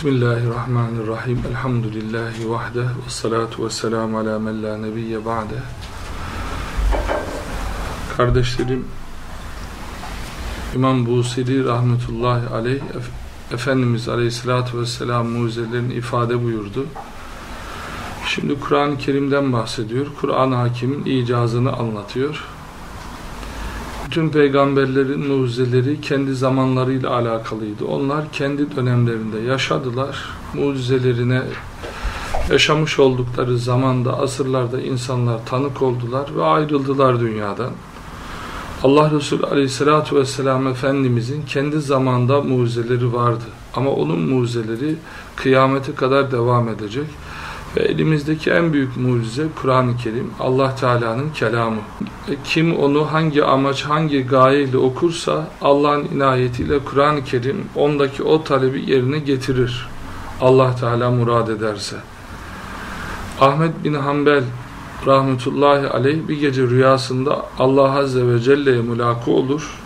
Bismillahirrahmanirrahim. Elhamdülillahi vahde ve salatu ve selamu ala men la nebiyye ba'de. Kardeşlerim, İmam Busiri rahmetullahi aleyh Efendimiz aleyhissalatu vesselam mucizelerini ifade buyurdu. Şimdi Kur'an-ı Kerim'den bahsediyor. Kur'an-ı Hakim'in icazını anlatıyor. Bütün peygamberlerin mucizeleri kendi zamanlarıyla alakalıydı. Onlar kendi dönemlerinde yaşadılar. Mucizelerine yaşamış oldukları zamanda, asırlarda insanlar tanık oldular ve ayrıldılar dünyadan. Allah Resulü Aleyhisselatü Vesselam Efendimizin kendi zamanda mucizeleri vardı. Ama onun mucizeleri kıyamete kadar devam edecek. Ve elimizdeki en büyük mucize Kur'an-ı Kerim, Allah Teala'nın kelamı. Kim onu hangi amaç, hangi gayeyle okursa Allah'ın inayetiyle Kur'an-ı Kerim ondaki o talebi yerine getirir. Allah Teala murad ederse. Ahmet bin Hanbel rahmetullahi aleyh bir gece rüyasında Allah Azze ve Celle'ye mülakı olur.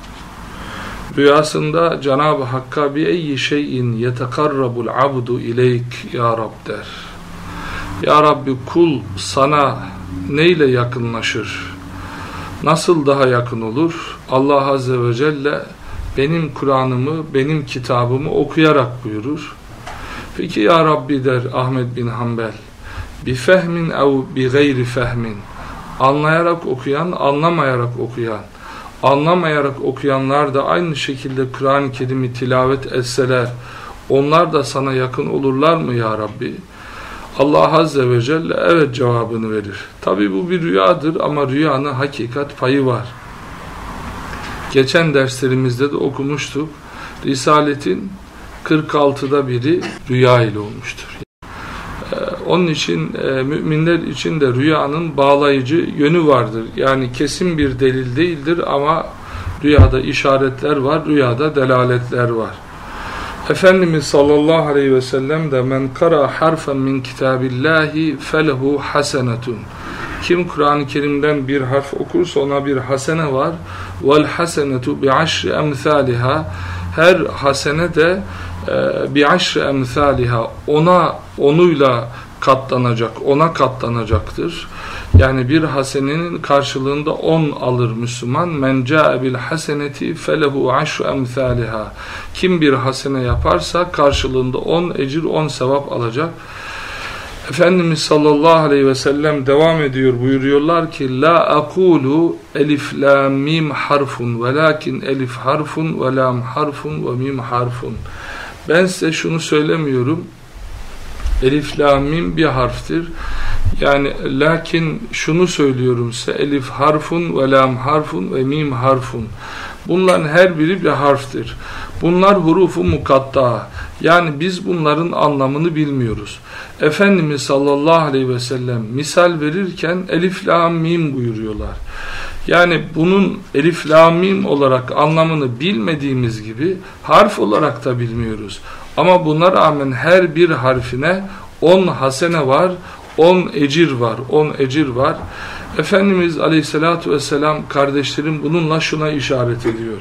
Rüyasında Cenab-ı Hakk'a bir eyyi şeyin yetekarrabul abdu ileyk ya Rab der. Ya Rabbi kul sana neyle yakınlaşır? Nasıl daha yakın olur? Allah Azze ve Celle benim Kur'an'ımı, benim kitabımı okuyarak buyurur. Peki ya Rabbi der Ahmet bin Hanbel. Bi fehmin ev bi gayri fehmin. Anlayarak okuyan, anlamayarak okuyan. Anlamayarak okuyanlar da aynı şekilde Kur'an-ı Kerim'i tilavet etseler, onlar da sana yakın olurlar mı ya Rabbi? Allah Azze ve Celle evet cevabını verir. Tabi bu bir rüyadır ama rüyanın hakikat payı var. Geçen derslerimizde de okumuştuk. Risaletin 46'da biri rüya ile olmuştur. Ee, onun için e, müminler için de rüyanın bağlayıcı yönü vardır. Yani kesin bir delil değildir ama rüyada işaretler var, rüyada delaletler var. Efendimiz sallallahu aleyhi ve sellem de men kara harfen min kitabillahi felehu hasenetun. Kim Kur'an-ı Kerim'den bir harf okursa ona bir hasene var. Vel hasenetu bi aşri emthaliha. Her hasene de e, bi aşri emthaliha. Ona onuyla katlanacak, ona katlanacaktır. Yani bir hasenenin karşılığında on alır Müslüman. Men bil haseneti felehu aşru emthaliha. Kim bir hasene yaparsa karşılığında on ecir, on sevap alacak. Efendimiz sallallahu aleyhi ve sellem devam ediyor buyuruyorlar ki la akulu elif la mim harfun velakin elif harfun ve lam harfun ve mim harfun. Ben size şunu söylemiyorum. Elif la mim bir harftir. Yani lakin şunu söylüyorum size elif harfun ve lam harfun ve mim harfun. Bunların her biri bir harftir. Bunlar hurufu mukatta. Yani biz bunların anlamını bilmiyoruz. Efendimiz sallallahu aleyhi ve sellem misal verirken elif lam mim buyuruyorlar. Yani bunun elif lam mim olarak anlamını bilmediğimiz gibi harf olarak da bilmiyoruz. Ama buna rağmen her bir harfine 10 hasene var, 10 ecir var, 10 ecir var. Efendimiz Aleyhisselatü Vesselam kardeşlerim bununla şuna işaret ediyor.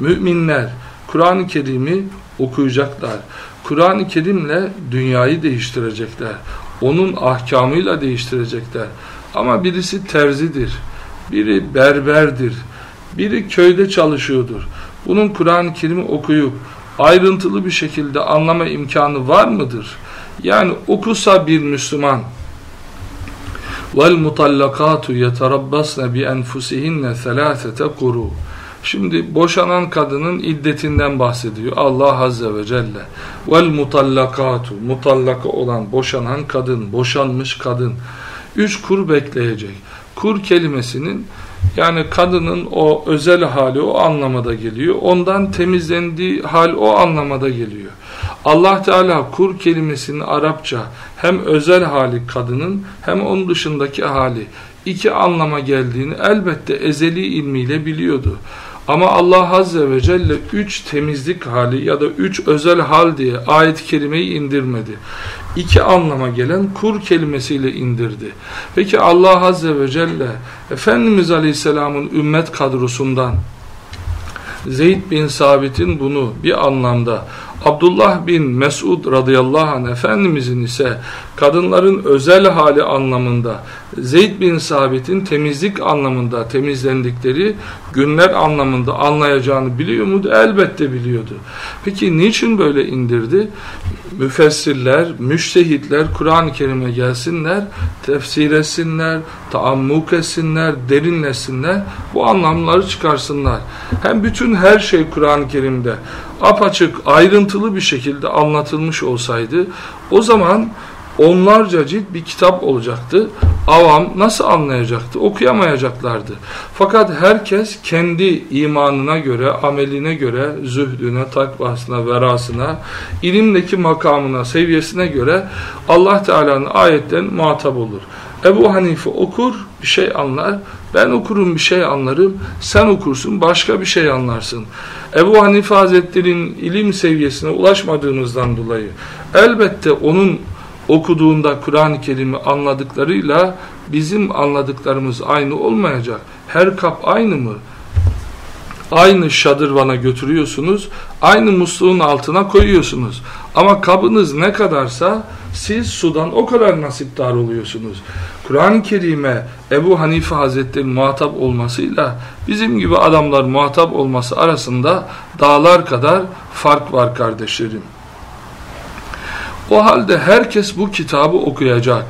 Müminler Kur'an-ı Kerim'i okuyacaklar. Kur'an-ı Kerim'le dünyayı değiştirecekler. Onun ahkamıyla değiştirecekler. Ama birisi terzidir, biri berberdir, biri köyde çalışıyordur. Bunun Kur'an-ı Kerim'i okuyup ayrıntılı bir şekilde anlama imkanı var mıdır? Yani okusa bir Müslüman vel mutallakatu yeterabbasne bi enfusihinne selâsete kuru Şimdi boşanan kadının iddetinden bahsediyor Allah Azze ve Celle. Vel mutallakatu, mutallaka olan boşanan kadın, boşanmış kadın. Üç kur bekleyecek. Kur kelimesinin yani kadının o özel hali o anlamada geliyor. Ondan temizlendiği hal o anlamada geliyor. Allah Teala kur kelimesinin Arapça hem özel hali kadının hem onun dışındaki hali iki anlama geldiğini elbette ezeli ilmiyle biliyordu. Ama Allah Azze ve Celle üç temizlik hali ya da üç özel hal diye ayet-i kerimeyi indirmedi. İki anlama gelen kur kelimesiyle indirdi. Peki Allah Azze ve Celle Efendimiz Aleyhisselam'ın ümmet kadrosundan Zeyd bin Sabit'in bunu bir anlamda Abdullah bin Mesud radıyallahu anh Efendimizin ise kadınların özel hali anlamında Zeyd bin Sabit'in temizlik anlamında temizlendikleri günler anlamında anlayacağını biliyor muydu? Elbette biliyordu. Peki niçin böyle indirdi? Müfessirler, müştehitler Kur'an-ı Kerim'e gelsinler, tefsir etsinler, taammuk etsinler, derinlesinler, bu anlamları çıkarsınlar. Hem bütün her şey Kur'an-ı Kerim'de apaçık, ayrıntılı bir şekilde anlatılmış olsaydı, o zaman onlarca cilt bir kitap olacaktı. Avam nasıl anlayacaktı? Okuyamayacaklardı. Fakat herkes kendi imanına göre, ameline göre, zühdüne, takvasına, verasına, ilimdeki makamına, seviyesine göre Allah Teala'nın ayetten muhatap olur. Ebu Hanife okur, bir şey anlar. Ben okurum, bir şey anlarım. Sen okursun, başka bir şey anlarsın. Ebu Hanife Hazretleri'nin ilim seviyesine ulaşmadığımızdan dolayı elbette onun okuduğunda Kur'an-ı Kerim'i anladıklarıyla bizim anladıklarımız aynı olmayacak. Her kap aynı mı? Aynı şadırvana götürüyorsunuz, aynı musluğun altına koyuyorsunuz. Ama kabınız ne kadarsa siz sudan o kadar nasipdar oluyorsunuz. Kur'an-ı Kerim'e Ebu Hanife Hazretleri muhatap olmasıyla bizim gibi adamlar muhatap olması arasında dağlar kadar fark var kardeşlerim. O halde herkes bu kitabı okuyacak.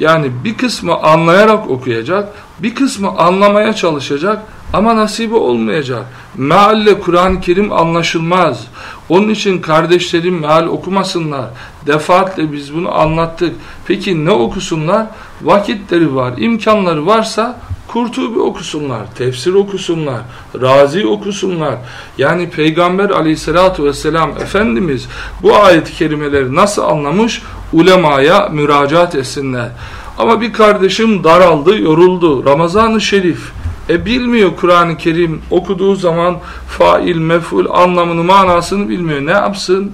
Yani bir kısmı anlayarak okuyacak, bir kısmı anlamaya çalışacak ama nasibi olmayacak. Mealle Kur'an-ı Kerim anlaşılmaz. Onun için kardeşlerim meal okumasınlar. Defaatle biz bunu anlattık. Peki ne okusunlar? Vakitleri var, imkanları varsa Kurtubi okusunlar, tefsir okusunlar, Razi okusunlar. Yani Peygamber aleyhissalatu vesselam Efendimiz bu ayet-i kerimeleri nasıl anlamış? Ulemaya müracaat etsinler. Ama bir kardeşim daraldı, yoruldu. Ramazan-ı Şerif. E bilmiyor Kur'an-ı Kerim okuduğu zaman fail, meful anlamını, manasını bilmiyor. Ne yapsın?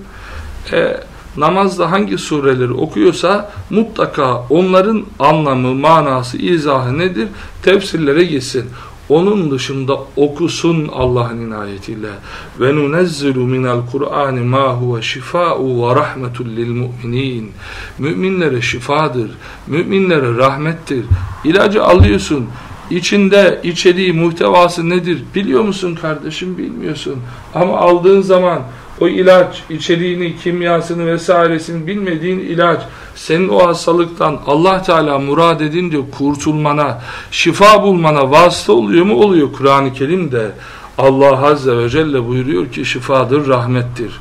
E, namazda hangi sureleri okuyorsa mutlaka onların anlamı, manası, izahı nedir? Tefsirlere gitsin. Onun dışında okusun Allah'ın inayetiyle. Ve nunezzilu minel Kur'an ma huve şifa'u ve rahmetul lil mu'minin. Müminlere şifadır. Müminlere rahmettir. İlacı alıyorsun. İçinde içeriği, muhtevası nedir? Biliyor musun kardeşim? Bilmiyorsun. Ama aldığın zaman o ilaç, içeriğini, kimyasını vesairesini bilmediğin ilaç senin o hastalıktan Allah Teala murad edince kurtulmana, şifa bulmana vasıta oluyor mu? Oluyor Kur'an-ı Kerim'de. Allah Azze ve Celle buyuruyor ki şifadır, rahmettir.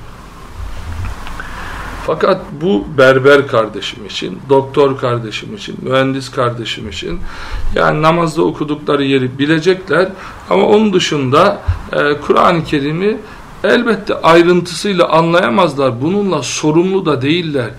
Fakat bu berber kardeşim için, doktor kardeşim için, mühendis kardeşim için yani namazda okudukları yeri bilecekler ama onun dışında e, Kur'an-ı Kerim'i elbette ayrıntısıyla anlayamazlar. Bununla sorumlu da değiller.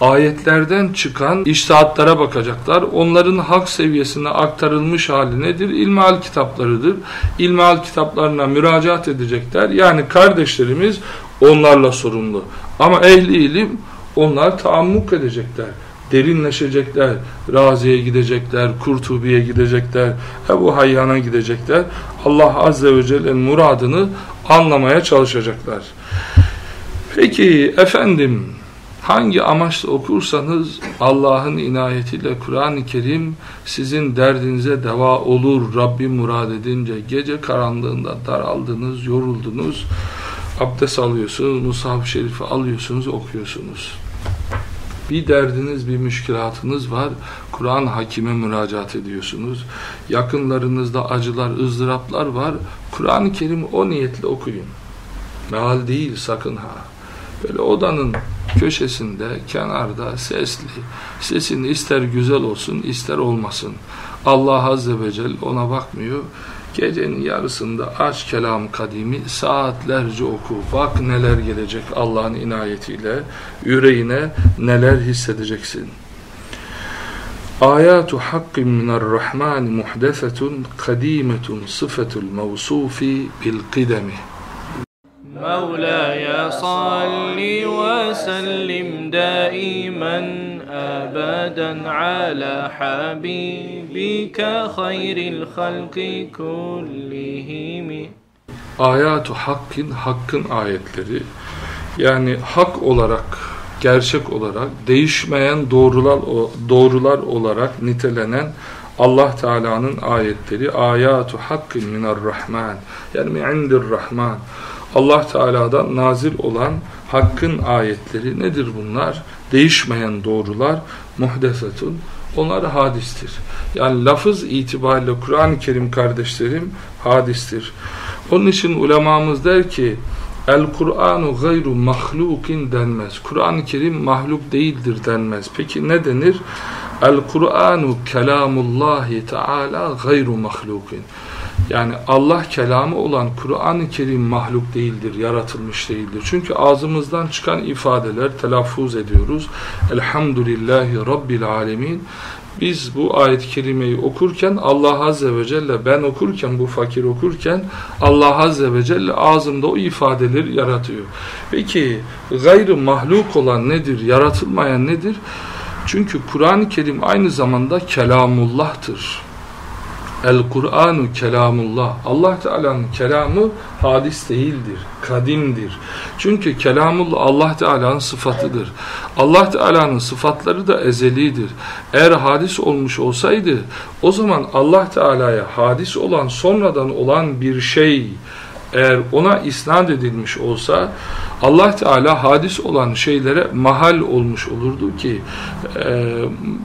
Ayetlerden çıkan iştahatlara bakacaklar. Onların hak seviyesine aktarılmış hali nedir? İlmihal kitaplarıdır. İlmihal kitaplarına müracaat edecekler. Yani kardeşlerimiz onlarla sorumlu. Ama ehli ilim onlar taammuk edecekler derinleşecekler. Razi'ye gidecekler, Kurtubi'ye gidecekler, Ebu Hayyan'a gidecekler. Allah Azze ve Celle'nin muradını anlamaya çalışacaklar. Peki efendim hangi amaçla okursanız Allah'ın inayetiyle Kur'an-ı Kerim sizin derdinize deva olur Rabbim murad edince gece karanlığında daraldınız, yoruldunuz abdest alıyorsunuz, Mushaf-ı Şerif'i alıyorsunuz, okuyorsunuz bir derdiniz, bir müşkilatınız var. Kur'an hakime müracaat ediyorsunuz. Yakınlarınızda acılar, ızdıraplar var. Kur'an-ı Kerim o niyetle okuyun. Meal değil sakın ha. Böyle odanın köşesinde, kenarda, sesli. Sesin ister güzel olsun, ister olmasın. Allah Azze ve Celle ona bakmıyor. Gecenin yarısında aç kelam kadimi saatlerce oku. Bak neler gelecek Allah'ın inayetiyle. Yüreğine neler hissedeceksin. Ayatu hakkin minarrahmani muhdesetun kadimetun sıfetul mevsufi bil kidemi. مولاي صل وسلم دائما ابدا على حبيبك خير الخلق كلهم Ayatu hakkin, hakkın ayetleri Yani hak olarak, gerçek olarak, değişmeyen doğrular, doğrular olarak nitelenen Allah Teala'nın ayetleri ayatu hakkin minar rahman yani mi'indir rahman Allah Teala'dan nazil olan hakkın ayetleri nedir bunlar? Değişmeyen doğrular muhdesatun onlar hadistir. Yani lafız itibariyle Kur'an-ı Kerim kardeşlerim hadistir. Onun için ulemamız der ki El Kur'anu gayru mahlukin denmez. Kur'an-ı Kerim mahluk değildir denmez. Peki ne denir? El Kur'anu kelamullahi teala gayru mahlukin. Yani Allah kelamı olan Kur'an-ı Kerim mahluk değildir, yaratılmış değildir. Çünkü ağzımızdan çıkan ifadeler telaffuz ediyoruz. Elhamdülillahi Rabbil Alemin. Biz bu ayet-i kerimeyi okurken Allah Azze ve Celle ben okurken bu fakir okurken Allah Azze ve Celle ağzımda o ifadeleri yaratıyor. Peki gayrı mahluk olan nedir? Yaratılmayan nedir? Çünkü Kur'an-ı Kerim aynı zamanda kelamullah'tır. El Kur'anu kelamullah. Allah Teala'nın kelamı hadis değildir, kadimdir. Çünkü kelamullah Allah Teala'nın sıfatıdır. Allah Teala'nın sıfatları da ezelidir. Eğer hadis olmuş olsaydı o zaman Allah Teala'ya hadis olan sonradan olan bir şey eğer ona isnat edilmiş olsa Allah Teala hadis olan şeylere mahal olmuş olurdu ki e,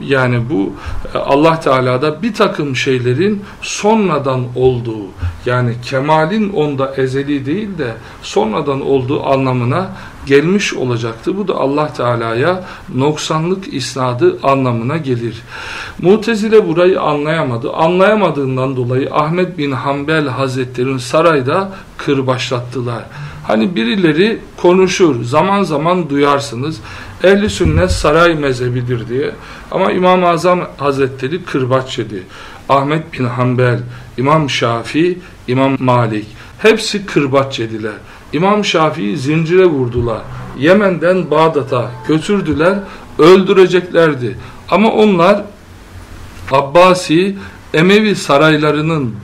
yani bu Allah Teala'da bir takım şeylerin sonradan olduğu yani kemalin onda ezeli değil de sonradan olduğu anlamına gelmiş olacaktı. Bu da Allah Teala'ya noksanlık isnadı anlamına gelir. Mutezile burayı anlayamadı. Anlayamadığından dolayı Ahmet bin Hanbel Hazretleri'nin sarayda kırbaçlattılar. Hani birileri konuşur, zaman zaman duyarsınız. Ehli sünnet saray mezhebidir diye. Ama İmam-ı Azam Hazretleri kırbaç yedi. Ahmet bin Hanbel, İmam Şafii, İmam Malik hepsi kırbaç yediler. İmam Şafii'yi zincire vurdular. Yemen'den Bağdat'a götürdüler, öldüreceklerdi. Ama onlar Abbasi, Emevi saraylarının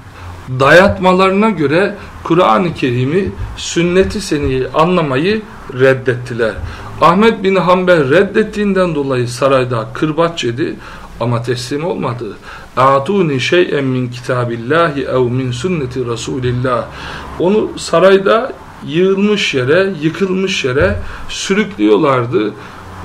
dayatmalarına göre Kur'an-ı Kerim'i, sünnet-i seniyi anlamayı reddettiler. Ahmet bin Hanbel reddettiğinden dolayı sarayda kırbaç yedi ama teslim olmadı. Atuni şey'en min kitabillahi ev min sünneti Resulillah. Onu sarayda yığılmış yere, yıkılmış yere sürüklüyorlardı.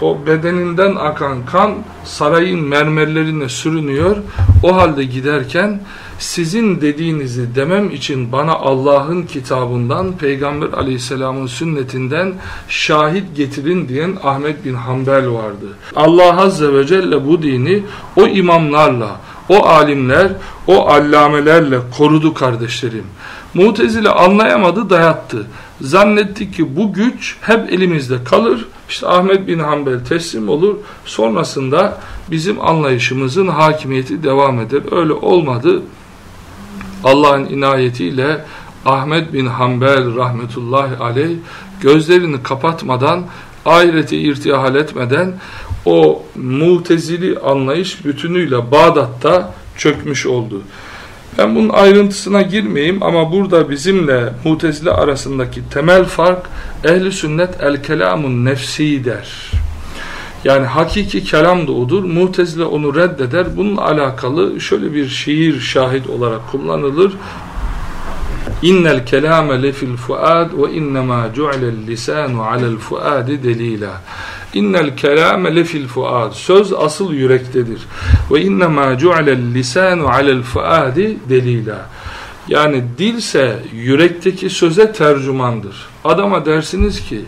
O bedeninden akan kan sarayın mermerlerine sürünüyor. O halde giderken sizin dediğinizi demem için bana Allah'ın kitabından, Peygamber aleyhisselamın sünnetinden şahit getirin diyen Ahmet bin Hanbel vardı. Allah azze ve celle bu dini o imamlarla, o alimler, o allamelerle korudu kardeşlerim. Mutezile anlayamadı, dayattı. Zannetti ki bu güç hep elimizde kalır. İşte Ahmet bin Hanbel teslim olur. Sonrasında bizim anlayışımızın hakimiyeti devam eder. Öyle olmadı. Allah'ın inayetiyle Ahmet bin Hanbel rahmetullahi aleyh gözlerini kapatmadan ahireti irtihal etmeden o mutezili anlayış bütünüyle Bağdat'ta çökmüş oldu. Ben bunun ayrıntısına girmeyeyim ama burada bizimle mutezile arasındaki temel fark ehli sünnet el kelamun nefsi der. Yani hakiki kelam da odur. Mutezile onu reddeder. Bununla alakalı şöyle bir şiir şahit olarak kullanılır. İnnel kelame lefil fuad ve innema ju'lel lisanu alel fuadi delila. İnnel kelame lefil fuad. Söz asıl yürektedir. Ve innema ju'lel lisanu alel fuadi delila. Yani dilse yürekteki söze tercümandır. Adama dersiniz ki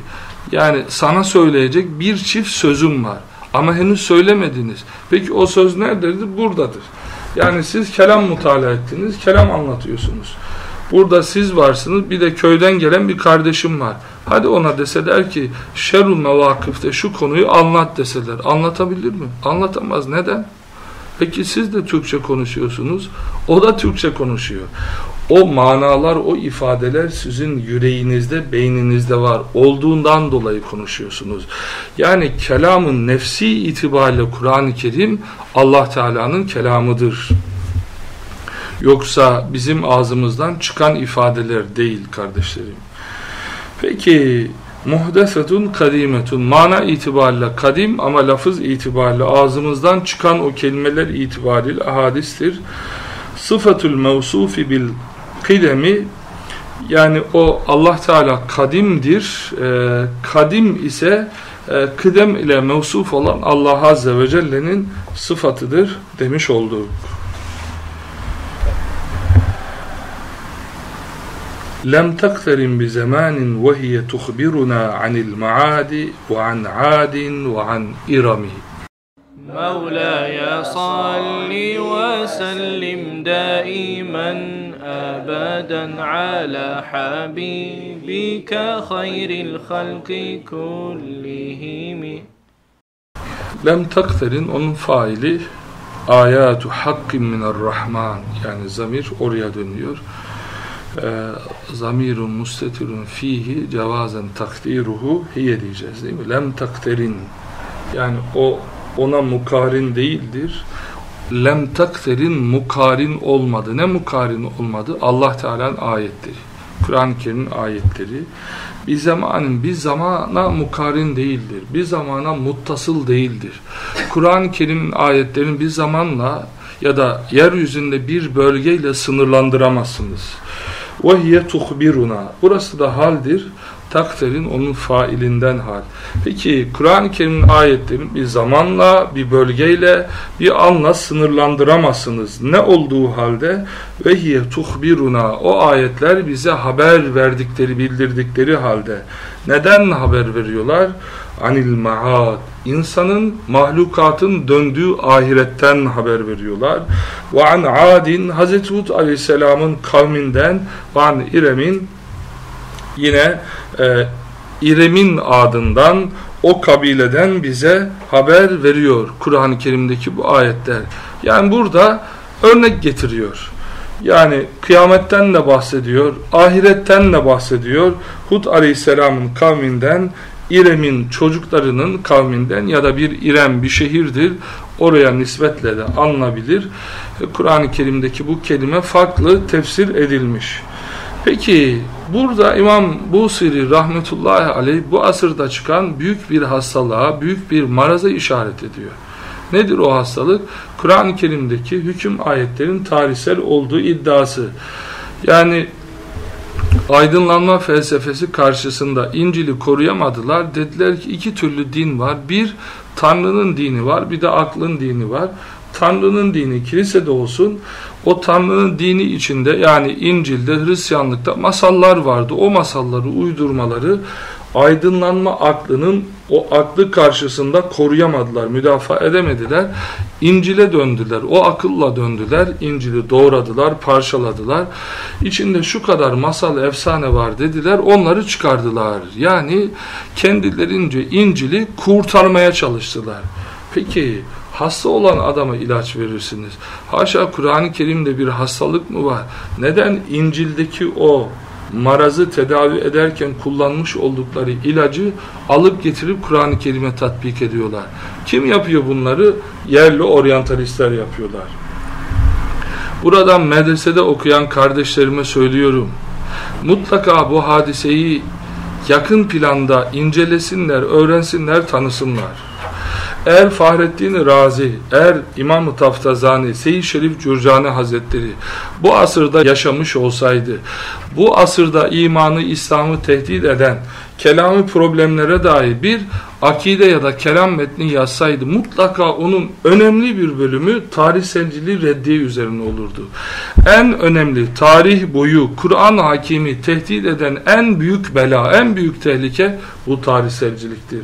yani sana söyleyecek bir çift sözüm var. Ama henüz söylemediniz. Peki o söz nerededir? Buradadır. Yani siz kelam mutala ettiniz, kelam anlatıyorsunuz. Burada siz varsınız, bir de köyden gelen bir kardeşim var. Hadi ona deseler ki şerul mevakıfte şu konuyu anlat deseler. Anlatabilir mi? Anlatamaz. Neden? Peki siz de Türkçe konuşuyorsunuz. O da Türkçe konuşuyor. O manalar, o ifadeler sizin yüreğinizde, beyninizde var. Olduğundan dolayı konuşuyorsunuz. Yani kelamın nefsi itibariyle Kur'an-ı Kerim Allah Teala'nın kelamıdır. Yoksa bizim ağzımızdan çıkan ifadeler değil kardeşlerim. Peki muhdesetun kadimetun mana itibariyle kadim ama lafız itibariyle ağzımızdan çıkan o kelimeler itibariyle hadistir. Sıfatul mevsufi bil kidemi yani o Allah Teala kadimdir. E, kadim ise e, kıdem ile mevsuf olan Allah Azze ve Celle'nin sıfatıdır demiş olduk. لم تقترن بزمان وهي تخبرنا عن المعاد وعن عاد وعن إرم. مولاي صل وسلم دائما أبدا على حبيبك خير الخلق كلهم. Lem takterin onun faili ayatu hakkin minarrahman yani zamir oraya dönüyor. Ee, zamirun mustetirun fihi cevazen takdiruhu hiye diyeceğiz değil mi? Lem takterin yani o ona mukarin değildir. Lem takterin mukarin olmadı. Ne mukarin olmadı? Allah Teala'nın ayetleri. Kur'an-ı Kerim'in ayetleri. Bir zamanın bir zamana mukarin değildir. Bir zamana muttasıl değildir. Kur'an-ı Kerim'in ayetlerini bir zamanla ya da yeryüzünde bir bölgeyle sınırlandıramazsınız. وَهِيَ تُخْبِرُنَا Burası da haldir. Takdirin onun failinden hal. Peki Kur'an-ı Kerim'in ayetlerini bir zamanla, bir bölgeyle, bir anla sınırlandıramazsınız. Ne olduğu halde ve hiye tuhbiruna o ayetler bize haber verdikleri, bildirdikleri halde. Neden haber veriyorlar? Anil maad. İnsanın, mahlukatın döndüğü ahiretten haber veriyorlar. Ve an adin Hazreti Hud aleyhisselamın kavminden ve an İrem'in yine e, İrem'in adından o kabileden bize haber veriyor Kur'an-ı Kerim'deki bu ayetler. Yani burada örnek getiriyor. Yani kıyametten de bahsediyor, ahiretten de bahsediyor. Hud aleyhisselamın kavminden, İrem'in çocuklarının kavminden ya da bir İrem bir şehirdir. Oraya nispetle de anılabilir. Kur'an-ı Kerim'deki bu kelime farklı tefsir edilmiş. Peki burada İmam Busiri rahmetullahi aleyh bu asırda çıkan büyük bir hastalığa, büyük bir maraza işaret ediyor. Nedir o hastalık? Kur'an-ı Kerim'deki hüküm ayetlerin tarihsel olduğu iddiası. Yani aydınlanma felsefesi karşısında İncil'i koruyamadılar. Dediler ki iki türlü din var. Bir, Tanrı'nın dini var. Bir de aklın dini var. Tanrı'nın dini kilisede olsun. O Tanrı'nın dini içinde yani İncil'de, Hristiyanlıkta masallar vardı. O masalları, uydurmaları aydınlanma aklının o aklı karşısında koruyamadılar, müdafaa edemediler. İncil'e döndüler, o akılla döndüler, İncil'i doğradılar, parçaladılar. İçinde şu kadar masal, efsane var dediler, onları çıkardılar. Yani kendilerince İncil'i kurtarmaya çalıştılar. Peki hasta olan adama ilaç verirsiniz. Haşa Kur'an-ı Kerim'de bir hastalık mı var? Neden İncil'deki o marazı tedavi ederken kullanmış oldukları ilacı alıp getirip Kur'an-ı Kerim'e tatbik ediyorlar. Kim yapıyor bunları? Yerli oryantalistler yapıyorlar. Buradan medresede okuyan kardeşlerime söylüyorum. Mutlaka bu hadiseyi yakın planda incelesinler, öğrensinler, tanısınlar. Eğer Fahrettin Razi, eğer İmam-ı Taftazani, Seyyid Şerif Cürcani Hazretleri bu asırda yaşamış olsaydı, bu asırda imanı, İslam'ı tehdit eden, kelami problemlere dair bir akide ya da kelam metni yazsaydı mutlaka onun önemli bir bölümü tarihselciliği reddiye üzerine olurdu. En önemli tarih boyu Kur'an hakimi tehdit eden en büyük bela, en büyük tehlike bu tarihselciliktir.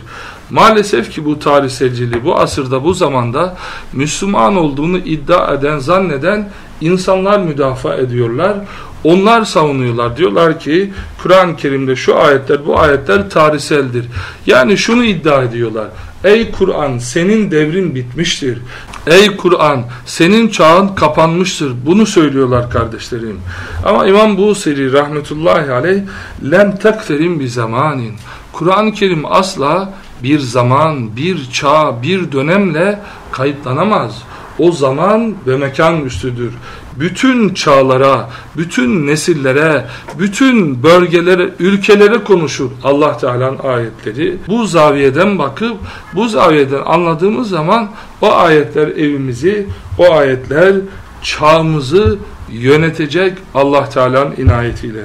Maalesef ki bu tarihselciliği bu asırda bu zamanda Müslüman olduğunu iddia eden zanneden insanlar müdafaa ediyorlar. Onlar savunuyorlar. Diyorlar ki Kur'an-ı Kerim'de şu ayetler bu ayetler tarihseldir. Yani şunu iddia ediyorlar. Ey Kur'an senin devrin bitmiştir. Ey Kur'an senin çağın kapanmıştır. Bunu söylüyorlar kardeşlerim. Ama İmam Busiri rahmetullahi aleyh lem tekterim bir zamanin. Kur'an-ı Kerim asla bir zaman, bir çağ, bir dönemle kayıtlanamaz. o zaman ve mekan üstüdür. Bütün çağlara, bütün nesillere, bütün bölgelere, ülkelere konuşur Allah Teala'nın ayetleri. Bu zaviyeden bakıp, bu zaviyeden anladığımız zaman o ayetler evimizi, o ayetler çağımızı yönetecek Allah Teala'nın inayetiyle.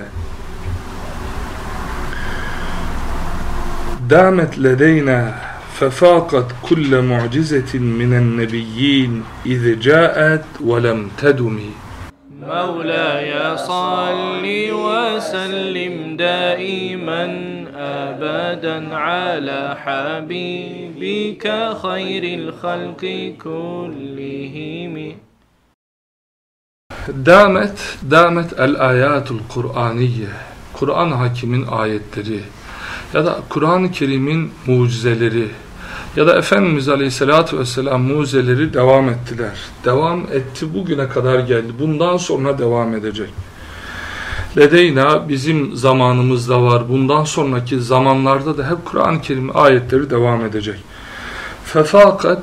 دامت لدينا ففاقت كل معجزة من النبيين إذ جاءت ولم تدم. مولاي صل وسلم دائما أبدا على حبيبك خير الخلق كلهم. Damet, damet el-ayatul Kur'aniye. Kur'an hakimin ayetleri ya da Kur'an-ı Kerim'in mucizeleri ya da Efendimiz Aleyhisselatü Vesselam mucizeleri devam ettiler. Devam etti bugüne kadar geldi. Bundan sonra devam edecek. Ledeyna bizim zamanımızda var. Bundan sonraki zamanlarda da hep Kur'an-ı Kerim ayetleri devam edecek. Fefakat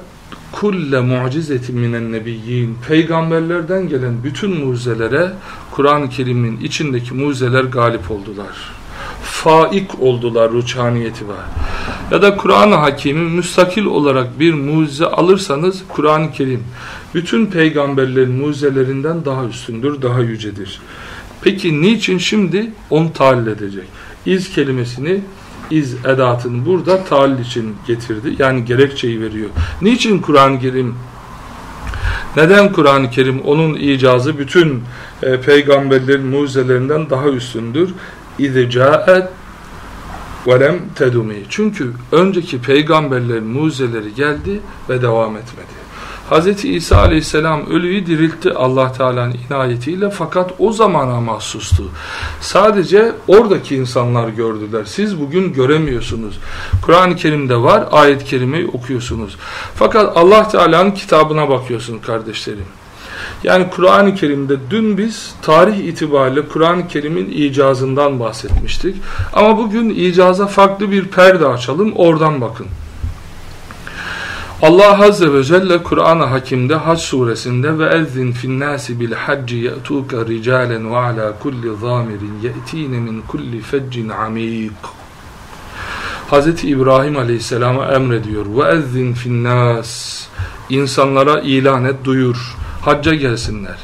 kulle mucizetin minen nebiyyin peygamberlerden gelen bütün mucizelere Kur'an-ı Kerim'in içindeki mucizeler galip oldular faik oldular ruçhaniyeti var. Ya da Kur'an-ı Hakim'i müstakil olarak bir mucize alırsanız Kur'an-ı Kerim bütün peygamberlerin mucizelerinden daha üstündür, daha yücedir. Peki niçin şimdi onu tahlil edecek? İz kelimesini iz edatını burada tahlil için getirdi. Yani gerekçeyi veriyor. Niçin Kur'an-ı Kerim neden Kur'an-ı Kerim onun icazı bütün e, peygamberlerin mucizelerinden daha üstündür? اِذْ velem tedumi. Çünkü önceki peygamberlerin mucizeleri geldi ve devam etmedi. Hz. İsa aleyhisselam ölüyü diriltti Allah Teala'nın inayetiyle fakat o zamana mahsustu. Sadece oradaki insanlar gördüler. Siz bugün göremiyorsunuz. Kur'an-ı Kerim'de var, ayet-i kerimeyi okuyorsunuz. Fakat Allah Teala'nın kitabına bakıyorsun kardeşlerim. Yani Kur'an-ı Kerim'de dün biz tarih itibariyle Kur'an-ı Kerim'in icazından bahsetmiştik. Ama bugün icaza farklı bir perde açalım, oradan bakın. Allah Azze ve Celle Kur'an-ı Hakim'de Hac suresinde ve ezzin finnâsi bil hacci ye'tûke ricalen ve alâ kulli zâmirin ye'tîne min kulli feccin amîk Hz. İbrahim Aleyhisselam'a emrediyor ve ezzin finnâs insanlara ilan et duyur hacca gelsinler.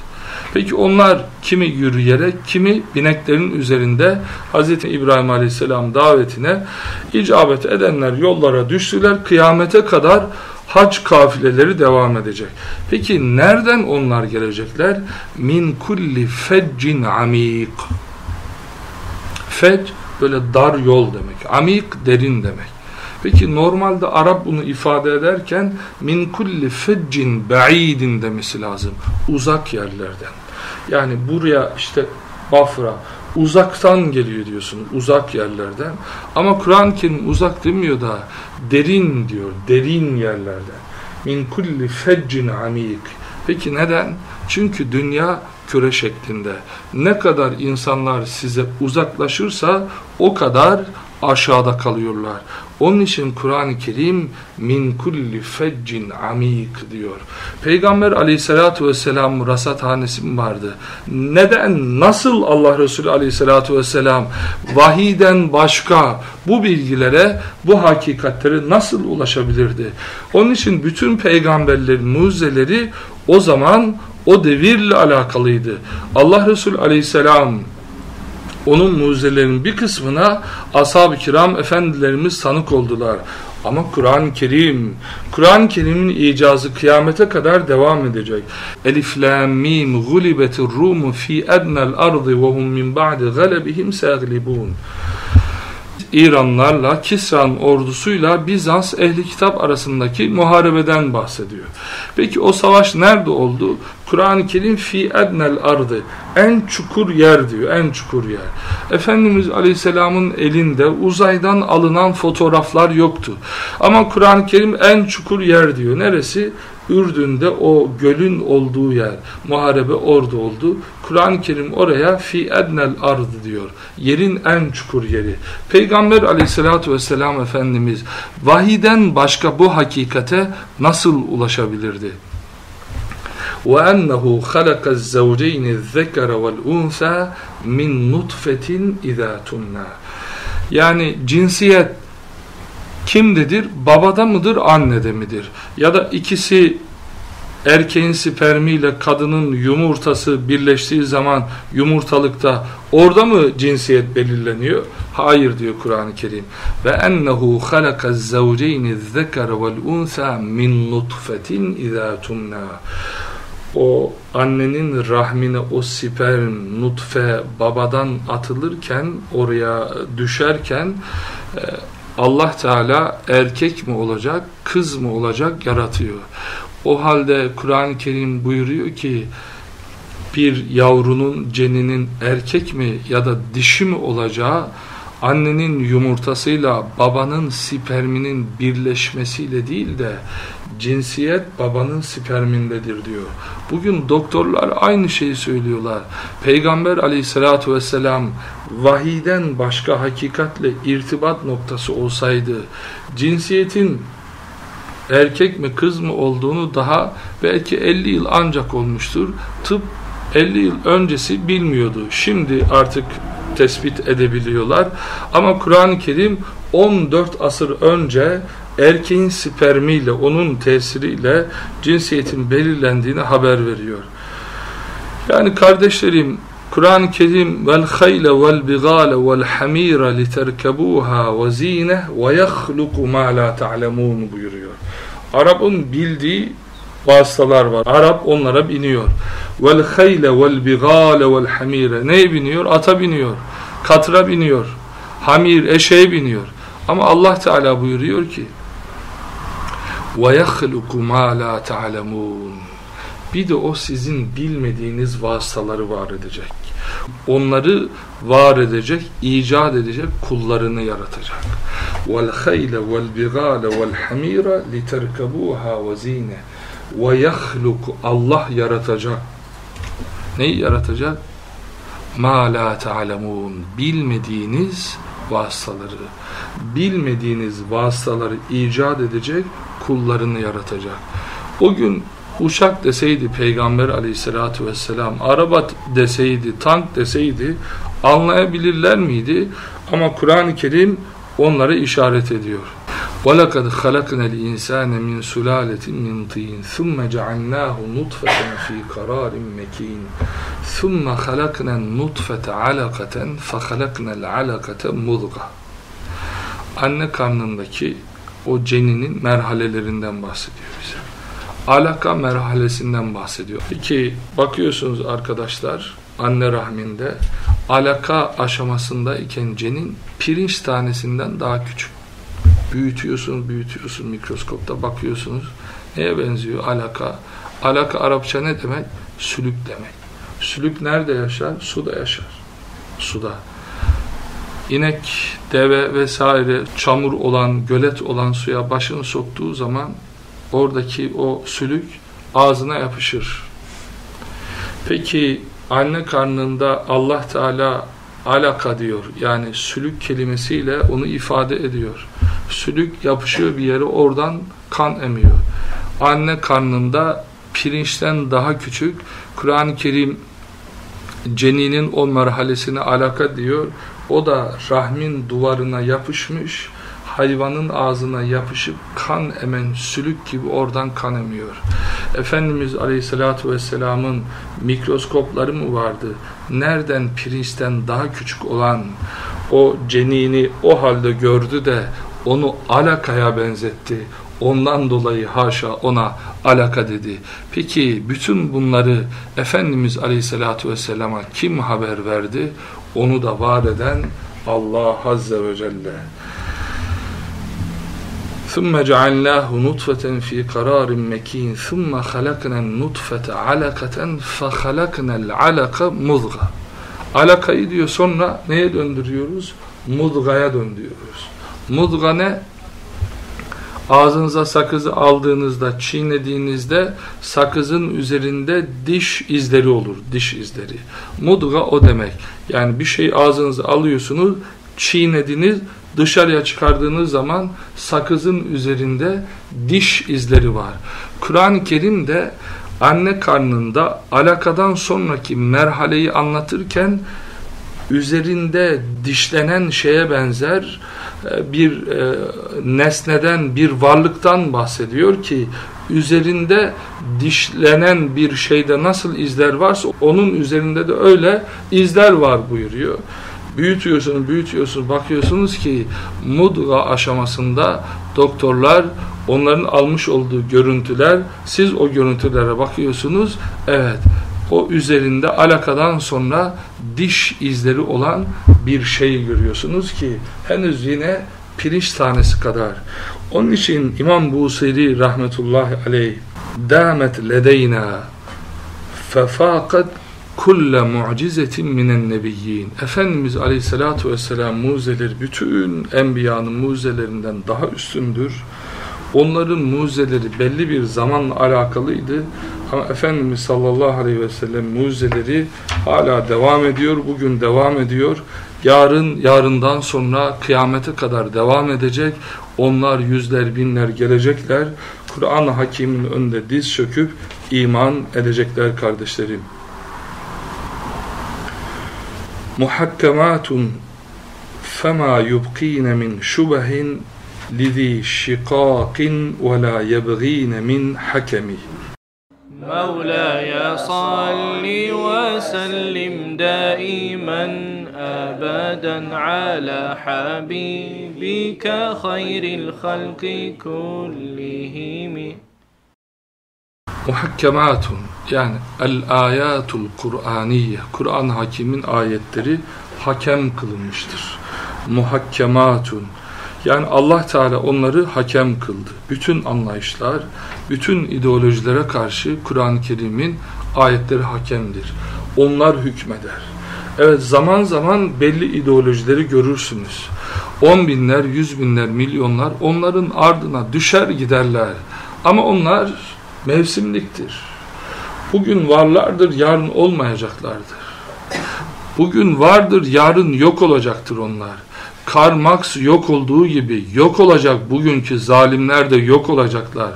Peki onlar kimi yürüyerek, kimi bineklerin üzerinde Hz. İbrahim Aleyhisselam davetine icabet edenler yollara düştüler. Kıyamete kadar hac kafileleri devam edecek. Peki nereden onlar gelecekler? Min kulli feccin amik. Fec böyle dar yol demek. Amik derin demek. Peki normalde Arap bunu ifade ederken min kulli feccin ba'idin demesi lazım. Uzak yerlerden. Yani buraya işte Bafra uzaktan geliyor diyorsun uzak yerlerden. Ama Kur'an-ı Kerim uzak demiyor da derin diyor. Derin yerlerden. Min kulli feccin amik. Peki neden? Çünkü dünya küre şeklinde. Ne kadar insanlar size uzaklaşırsa o kadar aşağıda kalıyorlar. Onun için Kur'an-ı Kerim min kulli feccin amik diyor. Peygamber aleyhissalatu vesselam rasathanesi mi vardı? Neden, nasıl Allah Resulü aleyhissalatu vesselam vahiden başka bu bilgilere, bu hakikatlere nasıl ulaşabilirdi? Onun için bütün peygamberlerin mucizeleri o zaman o devirle alakalıydı. Allah Resulü aleyhisselam onun mucizelerinin bir kısmına ashab-ı kiram efendilerimiz tanık oldular. Ama Kur'an-ı Kerim, Kur'an-ı Kerim'in icazı kıyamete kadar devam edecek. Elif lam mim gulibetir rumu fi adnal ardı ve hum min ba'di galebihim saglibun. İranlarla, Kisra'nın ordusuyla Bizans ehli kitap arasındaki muharebeden bahsediyor. Peki o savaş nerede oldu? Kur'an-ı Kerim fi ednel ardı en çukur yer diyor en çukur yer. Efendimiz Aleyhisselam'ın elinde uzaydan alınan fotoğraflar yoktu. Ama Kur'an-ı Kerim en çukur yer diyor. Neresi? Ürdün'de o gölün olduğu yer. Muharebe orada oldu. Kur'an-ı Kerim oraya fi ednel ardı diyor. Yerin en çukur yeri. Peygamber aleyhissalatü vesselam Efendimiz vahiden başka bu hakikate nasıl ulaşabilirdi? وَاَنَّهُ خَلَقَ الزَّوْجَيْنِ الذَّكَرَ وَالْاُنْثَى مِنْ نُطْفَةٍ اِذَا تُمْنَى Yani cinsiyet kimdedir? Babada mıdır, annede midir? Ya da ikisi erkeğin spermiyle kadının yumurtası birleştiği zaman yumurtalıkta orada mı cinsiyet belirleniyor? Hayır diyor Kur'an-ı Kerim. Ve ennehu halaka zavceyni zekere vel unsa min nutfetin izâ tumna. O annenin rahmine o sperm, nutfe babadan atılırken, oraya düşerken e, Allah Teala erkek mi olacak, kız mı olacak yaratıyor. O halde Kur'an-ı Kerim buyuruyor ki bir yavrunun ceninin erkek mi ya da dişi mi olacağı annenin yumurtasıyla babanın sperminin birleşmesiyle değil de cinsiyet babanın spermindedir diyor. Bugün doktorlar aynı şeyi söylüyorlar. Peygamber aleyhissalatu vesselam vahiden başka hakikatle irtibat noktası olsaydı cinsiyetin erkek mi kız mı olduğunu daha belki 50 yıl ancak olmuştur. Tıp 50 yıl öncesi bilmiyordu. Şimdi artık tespit edebiliyorlar. Ama Kur'an-ı Kerim 14 asır önce erkeğin spermiyle, onun tesiriyle cinsiyetin belirlendiğini haber veriyor. Yani kardeşlerim, Kur'an-ı Kerim vel hayle vel bigale vel hamira literkebuha ve zine ve yahluku ma la ta'lemun buyuruyor. Arap'ın bildiği vasıtalar var. Arap onlara biniyor. Vel hayle vel bigale vel hamire. Neye biniyor? Ata biniyor. Katra biniyor. Hamir, eşeğe biniyor. Ama Allah Teala buyuruyor ki وَيَخْلُقُ مَا لَا تَعْلَمُونَ Bir de o sizin bilmediğiniz vasıtaları var edecek. Onları var edecek, icat edecek, kullarını yaratacak. وَالْخَيْلَ وَالْبِغَالَ وَالْحَمِيرَ لِتَرْكَبُوهَا وَزِينَ وَيَخْلُقُ Allah yaratacak. Neyi yaratacak? مَا لَا تَعْلَمُونَ Bilmediğiniz vasıtaları, bilmediğiniz vasıtaları icat edecek, kullarını yaratacak. O gün uçak deseydi Peygamber aleyhissalatü vesselam, araba deseydi, tank deseydi anlayabilirler miydi? Ama Kur'an-ı Kerim onları işaret ediyor. وَلَقَدْ خَلَقْنَا الْاِنْسَانَ مِنْ سُلَالَةٍ مِنْ طِينٍ ثُمَّ جَعَلْنَاهُ نُطْفَةً فِي قَرَارٍ مَكِينٍ ثُمَّ خَلَقْنَا النُّطْفَةَ عَلَقَةً فَخَلَقْنَا الْعَلَقَةَ مُضْغَةً Anne karnındaki o ceninin merhalelerinden bahsediyor bize. Alaka merhalesinden bahsediyor. Peki bakıyorsunuz arkadaşlar anne rahminde alaka aşamasında iken cenin pirinç tanesinden daha küçük. Büyütüyorsunuz, büyütüyorsunuz mikroskopta bakıyorsunuz. Neye benziyor alaka? Alaka Arapça ne demek? Sülük demek. Sülük nerede yaşar? Suda yaşar. Suda. İnek, deve vesaire çamur olan, gölet olan suya başını soktuğu zaman oradaki o sülük ağzına yapışır. Peki anne karnında Allah Teala alaka diyor. Yani sülük kelimesiyle onu ifade ediyor. Sülük yapışıyor bir yere oradan kan emiyor. Anne karnında pirinçten daha küçük Kur'an-ı Kerim ceninin o merhalesine alaka diyor. O da rahmin duvarına yapışmış hayvanın ağzına yapışıp kan emen sülük gibi oradan kan emiyor. Efendimiz Aleyhisselatü Vesselam'ın mikroskopları mı vardı? Nereden pirinçten daha küçük olan o cenini o halde gördü de onu alakaya benzetti. Ondan dolayı haşa ona alaka dedi. Peki bütün bunları Efendimiz Aleyhisselatü Vesselam'a kim haber verdi? Onu da var eden Allah Azze ve Celle. ثم جعلناه نطفة في قرار مكين ثم خلقنا النطفة علقة فخلقنا العلقة مضغة Alakayı diyor sonra neye döndürüyoruz? Mudgaya döndürüyoruz. Mudga ne? Ağzınıza sakızı aldığınızda, çiğnediğinizde sakızın üzerinde diş izleri olur. Diş izleri. Mudga o demek. Yani bir şey ağzınıza alıyorsunuz, çiğnediniz, dışarıya çıkardığınız zaman sakızın üzerinde diş izleri var. Kur'an-ı Kerim'de anne karnında alakadan sonraki merhaleyi anlatırken üzerinde dişlenen şeye benzer e, bir e, nesneden, bir varlıktan bahsediyor ki üzerinde dişlenen bir şeyde nasıl izler varsa onun üzerinde de öyle izler var buyuruyor. Büyütüyorsunuz, büyütüyorsunuz, bakıyorsunuz ki mudga aşamasında doktorlar onların almış olduğu görüntüler, siz o görüntülere bakıyorsunuz, evet o üzerinde alakadan sonra diş izleri olan bir şey görüyorsunuz ki henüz yine pirinç tanesi kadar. Onun için İmam Busiri rahmetullahi aleyh damet ledeyna fefakat kulle mucizetin minen nebiyyin. Efendimiz aleyhissalatu vesselam muzeleri bütün enbiyanın muzelerinden daha üstündür. Onların muzeleri belli bir zamanla alakalıydı. Ama Efendimiz sallallahu aleyhi ve sellem mucizeleri hala devam ediyor. Bugün devam ediyor. Yarın, yarından sonra kıyamete kadar devam edecek. Onlar yüzler, binler gelecekler. Kur'an-ı Hakim'in önünde diz çöküp iman edecekler kardeşlerim. Muhakkematun fema yubqine min şubehin lizi şikakin ve la yebgine min hakemih. مولاي صل وسلم دائما ابدا على حبيبك خير الخلق كلهم muhakkematun yani el ayatul Kur'aniye Kur'an hakimin ayetleri hakem kılınmıştır. Muhakkematun yani Allah Teala onları hakem kıldı. Bütün anlayışlar, bütün ideolojilere karşı Kur'an-ı Kerim'in ayetleri hakemdir. Onlar hükmeder. Evet zaman zaman belli ideolojileri görürsünüz. On binler, yüz binler, milyonlar onların ardına düşer giderler. Ama onlar mevsimliktir. Bugün varlardır, yarın olmayacaklardır. Bugün vardır, yarın yok olacaktır onlar. Karl Marx yok olduğu gibi yok olacak bugünkü zalimler de yok olacaklar.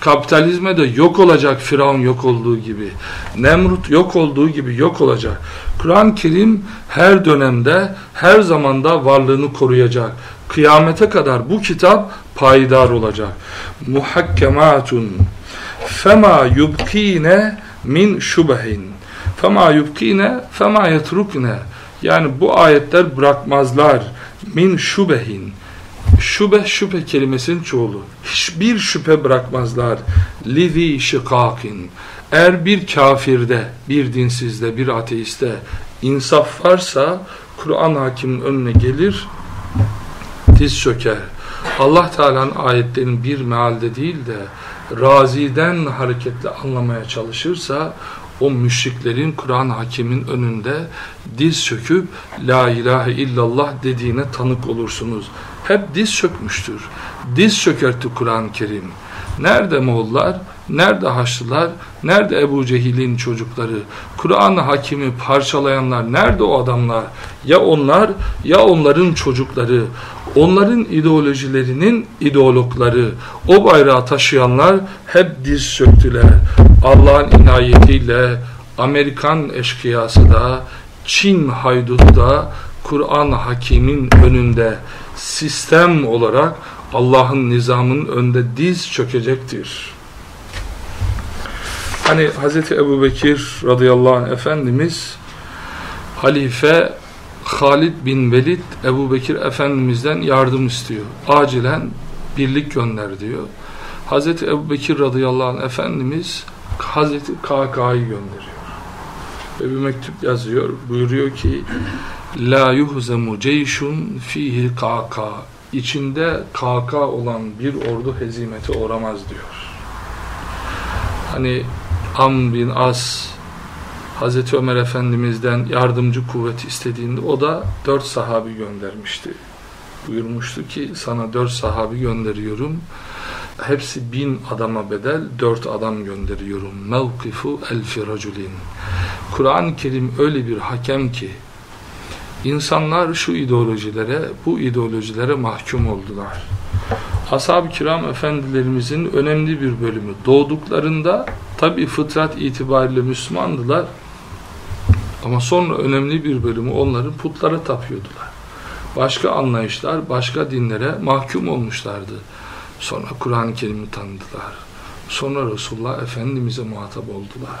Kapitalizme de yok olacak Firavun yok olduğu gibi. Nemrut yok olduğu gibi yok olacak. Kur'an-ı Kerim her dönemde, her zamanda varlığını koruyacak. Kıyamete kadar bu kitap payidar olacak. Muhakkematun fema yubkine min şubehin. Fema yubkine fema yetrukne. Yani bu ayetler bırakmazlar min şubehin. Şube şüphe kelimesinin çoğulu. Hiçbir şüphe bırakmazlar. Lizi şikakin eğer bir kafirde bir dinsizde bir ateiste insaf varsa Kur'an hakimin önüne gelir diz çöker. Allah Teala'nın ayetlerinin bir mealde değil de raziden hareketle anlamaya çalışırsa o müşriklerin Kur'an hakimin önünde diz çöküp La ilahe illallah dediğine tanık olursunuz. Hep diz çökmüştür. Diz çökertti Kur'an-ı Kerim. Nerede Moğollar? Nerede Haçlılar? Nerede Ebu Cehil'in çocukları? Kur'an-ı Hakim'i parçalayanlar nerede o adamlar? Ya onlar ya onların çocukları. Onların ideolojilerinin ideologları. O bayrağı taşıyanlar hep diz söktüler. Allah'ın inayetiyle Amerikan eşkıyası da Çin haydutu da Kur'an Hakim'in önünde sistem olarak Allah'ın nizamının önünde diz çökecektir. Hani Hz. Ebu Bekir radıyallahu anh Efendimiz halife Halid bin Velid Ebu Bekir Efendimiz'den yardım istiyor. Acilen birlik gönder diyor. Hz. Ebu Bekir radıyallahu anh Efendimiz Hazreti KK'yı gönderiyor. Ve bir mektup yazıyor. Buyuruyor ki La yuhzemu ceyşun fihi KK içinde KK olan bir ordu hezimete uğramaz diyor. Hani Am bin As Hazreti Ömer Efendimiz'den yardımcı kuvvet istediğinde o da dört sahabi göndermişti. Buyurmuştu ki sana dört sahabi gönderiyorum. Hepsi bin adama bedel dört adam gönderiyorum. Mevkifu elfi raculin. Kur'an-ı Kerim öyle bir hakem ki insanlar şu ideolojilere, bu ideolojilere mahkum oldular. ashab-ı kiram efendilerimizin önemli bir bölümü doğduklarında tabi fıtrat itibariyle Müslümandılar ama sonra önemli bir bölümü onların putlara tapıyordular. Başka anlayışlar, başka dinlere mahkum olmuşlardı. Sonra Kur'an-ı Kerim'i tanıdılar. Sonra Resulullah Efendimiz'e muhatap oldular.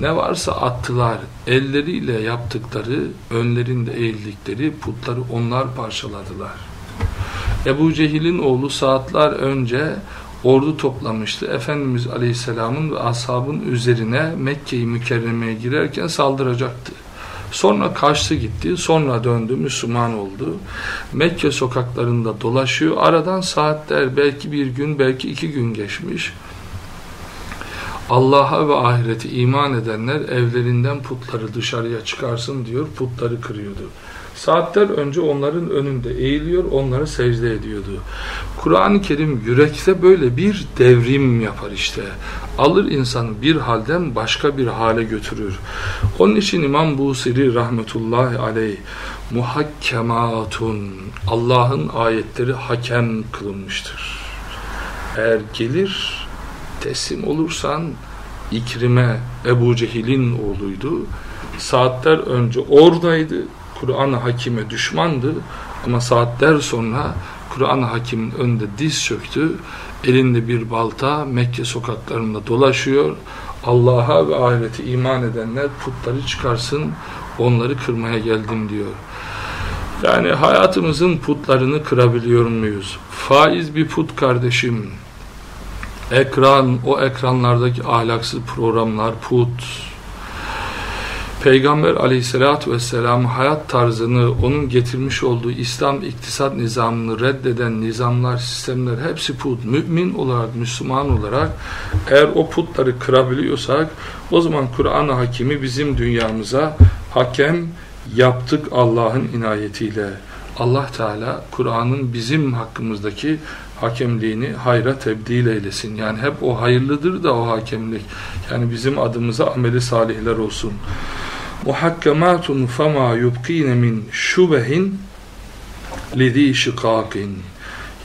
Ne varsa attılar. Elleriyle yaptıkları, önlerinde eğildikleri putları onlar parçaladılar. Ebu Cehil'in oğlu saatler önce ordu toplamıştı. Efendimiz Aleyhisselam'ın ve ashabın üzerine Mekke-i Mükerreme'ye girerken saldıracaktı. Sonra kaçtı gitti, sonra döndü, Müslüman oldu. Mekke sokaklarında dolaşıyor. Aradan saatler, belki bir gün, belki iki gün geçmiş. Allah'a ve ahireti iman edenler evlerinden putları dışarıya çıkarsın diyor, putları kırıyordu. Saatler önce onların önünde eğiliyor, onları secde ediyordu. Kur'an-ı Kerim yürekte böyle bir devrim yapar işte. Alır insanı bir halden başka bir hale götürür. Onun için İmam Busiri rahmetullahi aleyh muhakkematun Allah'ın ayetleri hakem kılınmıştır. Eğer gelir teslim olursan İkrime Ebu Cehil'in oğluydu. Saatler önce oradaydı. Kur'an-ı Hakim'e düşmandı. Ama saatler sonra Kur'an-ı Hakim'in önünde diz çöktü. Elinde bir balta Mekke sokaklarında dolaşıyor. Allah'a ve ahirete iman edenler putları çıkarsın onları kırmaya geldim diyor. Yani hayatımızın putlarını kırabiliyor muyuz? Faiz bir put kardeşim. Ekran, o ekranlardaki ahlaksız programlar put. Peygamber aleyhissalatü vesselam hayat tarzını, onun getirmiş olduğu İslam iktisat nizamını reddeden nizamlar, sistemler hepsi put. Mümin olarak, Müslüman olarak eğer o putları kırabiliyorsak o zaman Kur'an-ı Hakimi bizim dünyamıza hakem yaptık Allah'ın inayetiyle. Allah Teala Kur'an'ın bizim hakkımızdaki hakemliğini hayra tebdil eylesin. Yani hep o hayırlıdır da o hakemlik. Yani bizim adımıza ameli salihler olsun. Muhakkematun fema yubkine min şubehin lidi şikakin.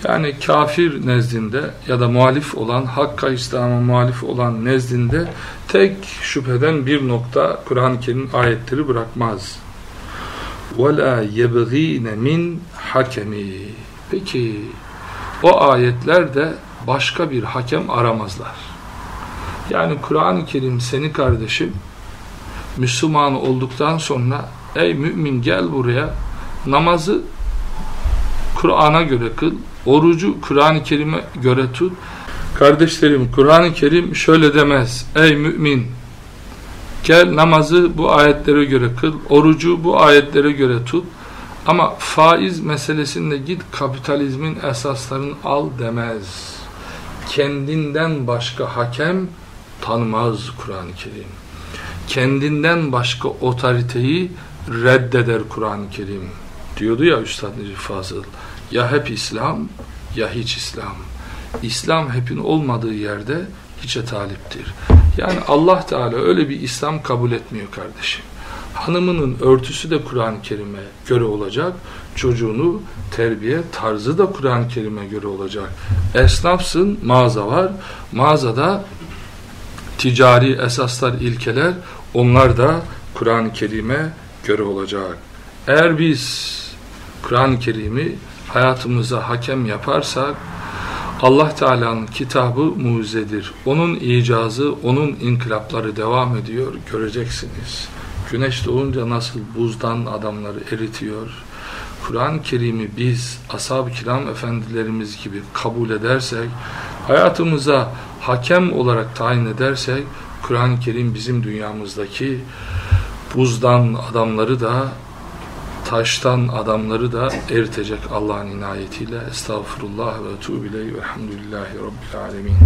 Yani kafir nezdinde ya da muhalif olan, Hakka İslam'a muhalif olan nezdinde tek şüpheden bir nokta Kur'an-ı Kerim ayetleri bırakmaz. وَلَا يَبْغِينَ min hakemi. Peki o ayetler de başka bir hakem aramazlar. Yani Kur'an-ı Kerim seni kardeşim Müslüman olduktan sonra ey mümin gel buraya namazı Kur'an'a göre kıl, orucu Kur'an-ı Kerim'e göre tut. Kardeşlerim Kur'an-ı Kerim şöyle demez. Ey mümin gel namazı bu ayetlere göre kıl, orucu bu ayetlere göre tut. Ama faiz meselesinde git kapitalizmin esaslarını al demez. Kendinden başka hakem tanımaz Kur'an-ı Kerim. Kendinden başka otoriteyi reddeder Kur'an-ı Kerim. Diyordu ya Üstad Necip Fazıl. Ya hep İslam ya hiç İslam. İslam hepin olmadığı yerde hiçe taliptir. Yani Allah Teala öyle bir İslam kabul etmiyor kardeşim. Hanımının örtüsü de Kur'an-ı Kerim'e göre olacak. Çocuğunu terbiye tarzı da Kur'an-ı Kerim'e göre olacak. Esnafsın, mağaza var. Mağazada ticari esaslar, ilkeler onlar da Kur'an-ı Kerim'e göre olacak. Eğer biz Kur'an-ı Kerim'i hayatımıza hakem yaparsak Allah Teala'nın kitabı mucizedir. Onun icazı, onun inkılapları devam ediyor. Göreceksiniz. Güneş doğunca nasıl buzdan adamları eritiyor. Kur'an-ı Kerim'i biz ashab-ı kiram efendilerimiz gibi kabul edersek, hayatımıza hakem olarak tayin edersek, Kur'an-ı Kerim bizim dünyamızdaki buzdan adamları da taştan adamları da eritecek Allah'ın inayetiyle. Estağfurullah ve tuğbileyhi velhamdülillahi rabbil alemin.